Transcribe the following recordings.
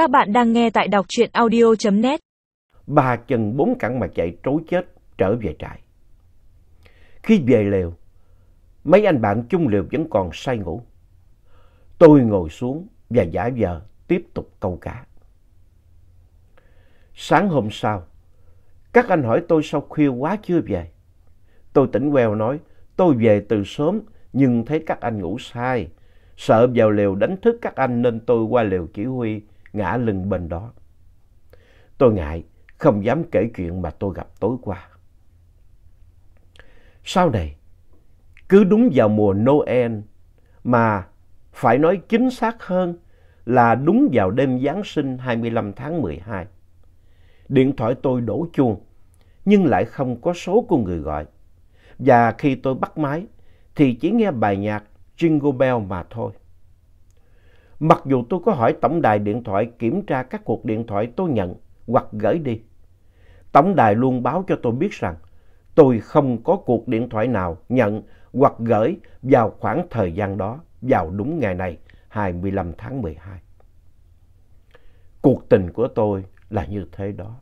Các bạn đang nghe tại đọc truyện audio.net. Ba chân bốn cẳng mà chạy trối chết trở về trại. Khi về lều, mấy anh bạn chung lều vẫn còn say ngủ. Tôi ngồi xuống và giả vờ tiếp tục câu cá. Sáng hôm sau, các anh hỏi tôi sao khuya quá chưa về. Tôi tỉnh queo nói tôi về từ sớm nhưng thấy các anh ngủ sai. Sợ vào lều đánh thức các anh nên tôi qua lều chỉ huy ngã lưng bên đó. Tôi ngại, không dám kể chuyện mà tôi gặp tối qua. Sau này, cứ đúng vào mùa Noel mà phải nói chính xác hơn là đúng vào đêm Giáng sinh 25 tháng 12. Điện thoại tôi đổ chuông nhưng lại không có số của người gọi. Và khi tôi bắt máy thì chỉ nghe bài nhạc Jingle Bell mà thôi. Mặc dù tôi có hỏi tổng đài điện thoại kiểm tra các cuộc điện thoại tôi nhận hoặc gửi đi. Tổng đài luôn báo cho tôi biết rằng tôi không có cuộc điện thoại nào nhận hoặc gửi vào khoảng thời gian đó, vào đúng ngày này, 25 tháng 12. Cuộc tình của tôi là như thế đó.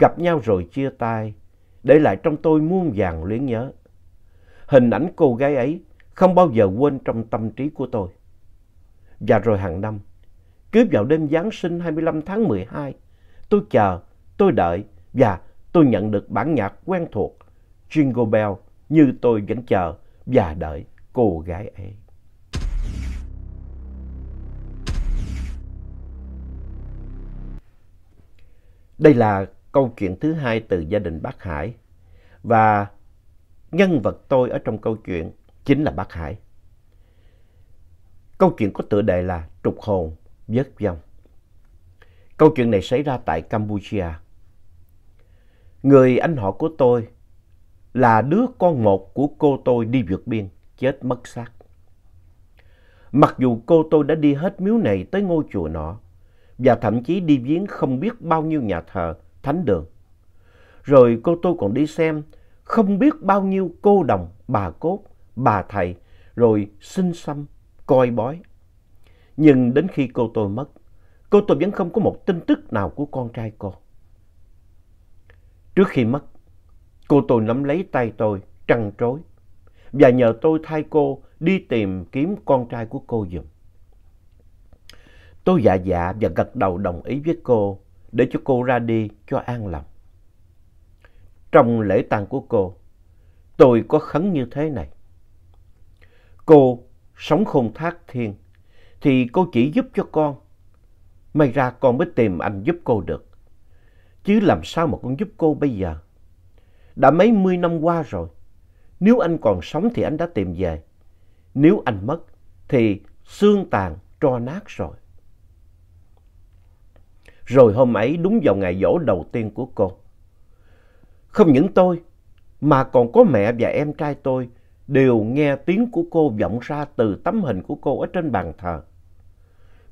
Gặp nhau rồi chia tay, để lại trong tôi muôn vàng luyến nhớ. Hình ảnh cô gái ấy không bao giờ quên trong tâm trí của tôi. Và rồi hàng năm, cứ vào đêm Giáng sinh 25 tháng 12, tôi chờ, tôi đợi và tôi nhận được bản nhạc quen thuộc Jingle Bell như tôi vẫn chờ và đợi cô gái ấy. Đây là câu chuyện thứ hai từ gia đình bác Hải và nhân vật tôi ở trong câu chuyện chính là bác Hải. Câu chuyện có tựa đề là Trục hồn vớt vong. Câu chuyện này xảy ra tại Campuchia. Người anh họ của tôi là đứa con một của cô tôi đi vượt biên, chết mất xác. Mặc dù cô tôi đã đi hết miếu này tới ngôi chùa nọ, và thậm chí đi viếng không biết bao nhiêu nhà thờ, thánh đường. Rồi cô tôi còn đi xem không biết bao nhiêu cô đồng, bà cốt, bà thầy, rồi xin xăm, coi bói. Nhưng đến khi cô tôi mất, cô tôi vẫn không có một tin tức nào của con trai cô. Trước khi mất, cô tôi nắm lấy tay tôi, trăn trối, và nhờ tôi thay cô đi tìm kiếm con trai của cô giùm. Tôi dạ dạ và gật đầu đồng ý với cô để cho cô ra đi cho an lòng. Trong lễ tang của cô, tôi có khấn như thế này. Cô sống khôn thác thiên, thì cô chỉ giúp cho con. May ra con mới tìm anh giúp cô được. Chứ làm sao mà con giúp cô bây giờ? Đã mấy mươi năm qua rồi. Nếu anh còn sống thì anh đã tìm về. Nếu anh mất thì xương tàn tro nát rồi. Rồi hôm ấy đúng vào ngày dỗ đầu tiên của cô. Không những tôi mà còn có mẹ và em trai tôi đều nghe tiếng của cô vọng ra từ tấm hình của cô ở trên bàn thờ.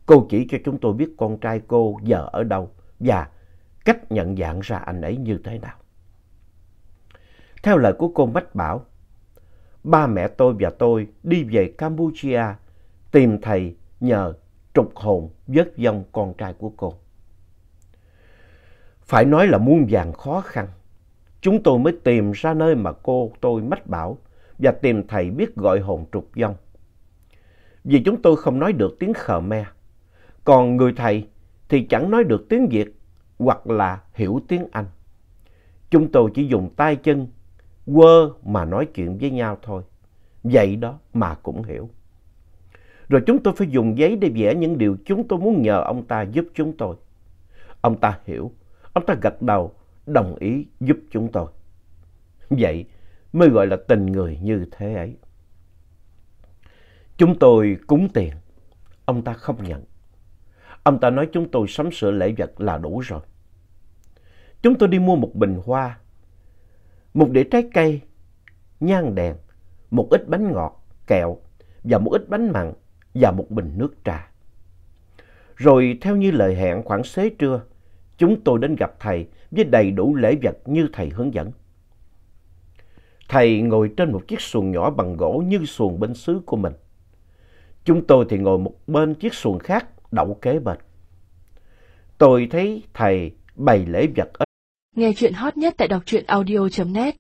Cô chỉ cho chúng tôi biết con trai cô giờ ở đâu và cách nhận dạng ra anh ấy như thế nào. Theo lời của cô Mách Bảo, ba mẹ tôi và tôi đi về Campuchia tìm thầy nhờ trục hồn vớt vong con trai của cô. Phải nói là muôn vàng khó khăn. Chúng tôi mới tìm ra nơi mà cô tôi Mách Bảo và tìm thầy biết gọi hồn trục vong. Vì chúng tôi không nói được tiếng Khmer, còn người thầy thì chẳng nói được tiếng Việt hoặc là hiểu tiếng Anh. Chúng tôi chỉ dùng tay chân, quơ mà nói chuyện với nhau thôi. Vậy đó mà cũng hiểu. Rồi chúng tôi phải dùng giấy để vẽ những điều chúng tôi muốn nhờ ông ta giúp chúng tôi. Ông ta hiểu, ông ta gật đầu, đồng ý giúp chúng tôi. Vậy mới gọi là tình người như thế ấy. Chúng tôi cúng tiền, ông ta không nhận. Ông ta nói chúng tôi sắm sửa lễ vật là đủ rồi. Chúng tôi đi mua một bình hoa, một đĩa trái cây, nhang đèn, một ít bánh ngọt, kẹo và một ít bánh mặn và một bình nước trà. Rồi theo như lời hẹn khoảng xế trưa, chúng tôi đến gặp thầy với đầy đủ lễ vật như thầy hướng dẫn. Thầy ngồi trên một chiếc xuồng nhỏ bằng gỗ như xuồng bên xứ của mình. Chúng tôi thì ngồi một bên chiếc xuồng khác, đậu kế bên. tôi thấy thầy bày lễ vật ít. Nghe chuyện hot nhất tại đọc truyện audio.net